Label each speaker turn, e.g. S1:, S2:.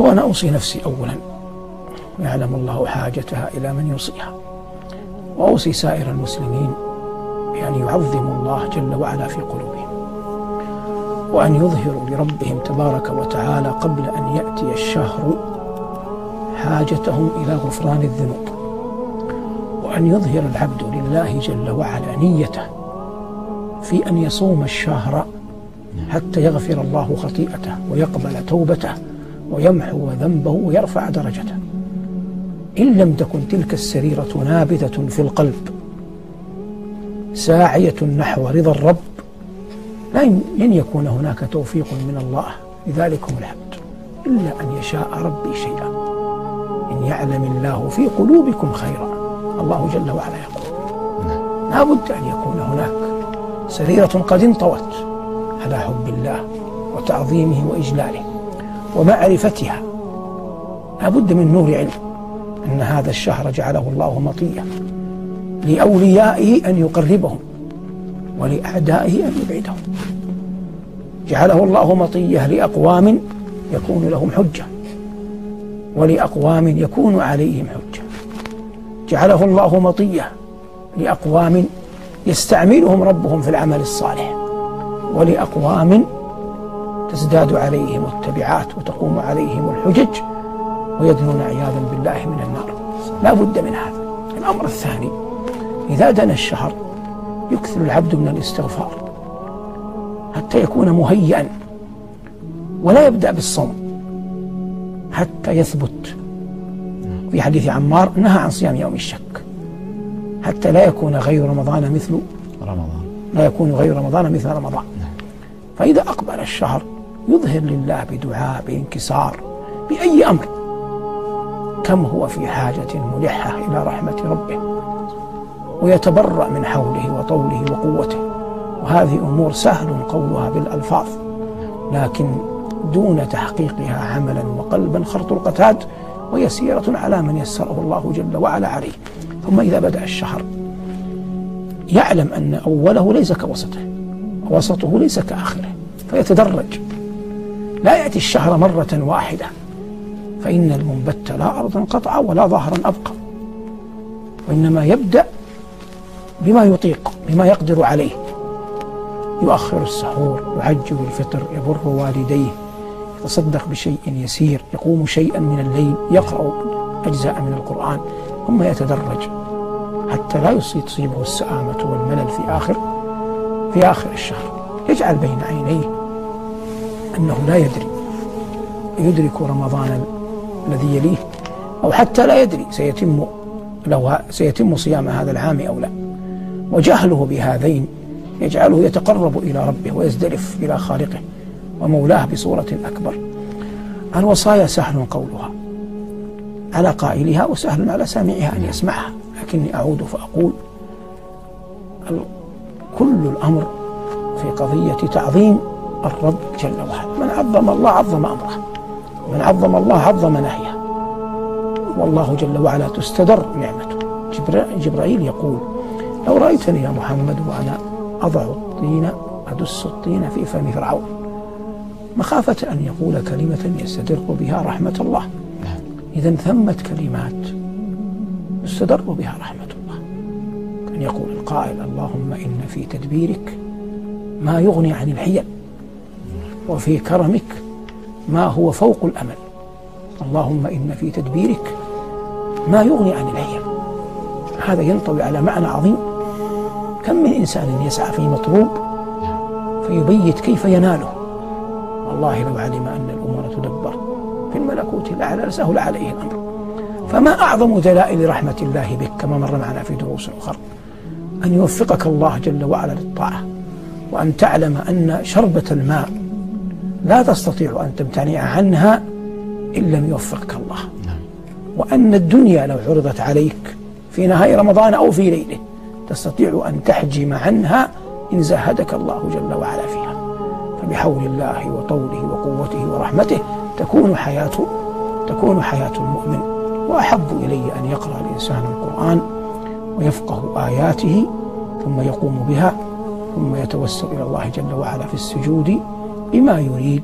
S1: هو أنا أوصي نفسي أولا. يعلم الله حاجتها إلى من يوصيها. وأوصي سائر المسلمين بأن يعظموا الله جل وعلا في قلوبهم. وأن يظهروا لربهم تبارك وتعالى قبل أن يأتي الشهر حاجتهم إلى غفران الذنوب. وأن يظهر العبد لله جل وعلا نيته في أن يصوم الشهر حتى يغفر الله خطيئته ويقبل توبته ويمحو ذنبه ويرفع درجته. إن لم تكن تلك السريرة نابتة في القلب ساعية نحو رضا الرب لن يكون هناك توفيق من الله لذلكم العبد إلا أن يشاء ربي شيئا. إن يعلم الله في قلوبكم خيرا الله جل وعلا يقول لا بد أن يكون هناك سريرة قد انطوت على حب الله وتعظيمه وإجلاله. ومعرفتها. لا بد من نور علم أن هذا الشهر جعله الله مطيا لأوليائه أن يقربهم ولأعدائه أن يبعدهم. جعله الله مطية لأقوام يكون لهم حجة ولأقوام يكون عليهم حجة. جعله الله مطية لأقوام يستعملهم ربهم في العمل الصالح ولأقوام تزداد عليهم التبعات وتقوم عليهم الحجج ويدنون عياذا بالله من النار. لا بد من هذا. الأمر الثاني إذا دنا الشهر يكثر العبد من الاستغفار حتى يكون مهيئا ولا يبدأ بالصوم حتى يثبت. في حديث عمار نهى عن صيام يوم الشك حتى لا يكون غير رمضان مثل رمضان. لا يكون غير رمضان مثل رمضان. فإذا أقبل الشهر يظهر لله بدعاء بانكسار بأي أمر. كم هو في حاجة ملحة إلى رحمة ربه ويتبرأ من حوله وطوله وقوته. وهذه أمور سهل قولها بالألفاظ لكن دون تحقيقها عملا وقلبا خرط القتاد ويسيرة على من يسره الله جل وعلا عليه. ثم إذا بدأ الشهر يعلم أن أوله ليس كوسطه ووسطه ليس كآخره فيتدرج. لا يأتي الشهر مرة واحدة. فإن المنبت لا أرضا قطع ولا ظهرا أبقى. وإنما يبدأ بما يطيق بما يقدر عليه. يؤخر السحور يعجل الفطر يبر والديه يتصدق بشيء يسير يقوم شيئا من الليل يقرأ أجزاء من القرآن ثم يتدرج. حتى لا تصيبه السآمة والملل في آخر في آخر الشهر. يجعل بين عينيه أنه لا يدري يدرك رمضان الذي يليه أو حتى لا يدري سيتم له سيتم صيام هذا العام أو لا. وجهله بهذين يجعله يتقرب إلى ربه ويزدرف إلى خالقه ومولاه بصورة أكبر. الوصايا سهل قولها على قائلها وسهل على سامعها أن يسمعها لكني أعود فأقول كل الأمر في قضية تعظيم الرب جل وعلا. من عظم الله عظم أمره. من عظم الله عظم نهيه. والله جل وعلا تستدر نعمته. جبرائيل يقول لو رأيتني يا محمد وأنا أضع الطين أدس الطين في فم فرعون. مخافة أن يقول كلمة يستدر بها رحمة الله. إذا ثمة كلمات يستدر بها رحمة الله. كان يقول القائل اللهم إن في تدبيرك ما يغني عن الحيل. وفي كرمك ما هو فوق الأمل. اللهم إن في تدبيرك ما يغني عن الحيل هذا ينطوي على معنى عظيم. كم من إنسان يسعى في مطلوب فيبيت كيف يناله؟ والله لو علم أن الأمور تدبر في الملكوت الأعلى لسهل عليه الأمر. فما أعظم دلائل رحمة الله بك كما مر معنا في دروس أخرى؟ أن يوفقك الله جل وعلا للطاعة وأن تعلم أن شربة الماء لا تستطيع أن تمتنع عنها إن لم يوفقك الله. وأن الدنيا لو عرضت عليك في نهاية رمضان أو في ليلة تستطيع أن تحجم عنها إن زهدك الله جل وعلا فيها. فبحول الله وطوله وقوته ورحمته تكون حياة تكون حياة المؤمن. وأحب إلي أن يقرأ الإنسان القرآن ويفقه آياته ثم يقوم بها ثم يتوسل إلى الله جل وعلا في السجود بما يريد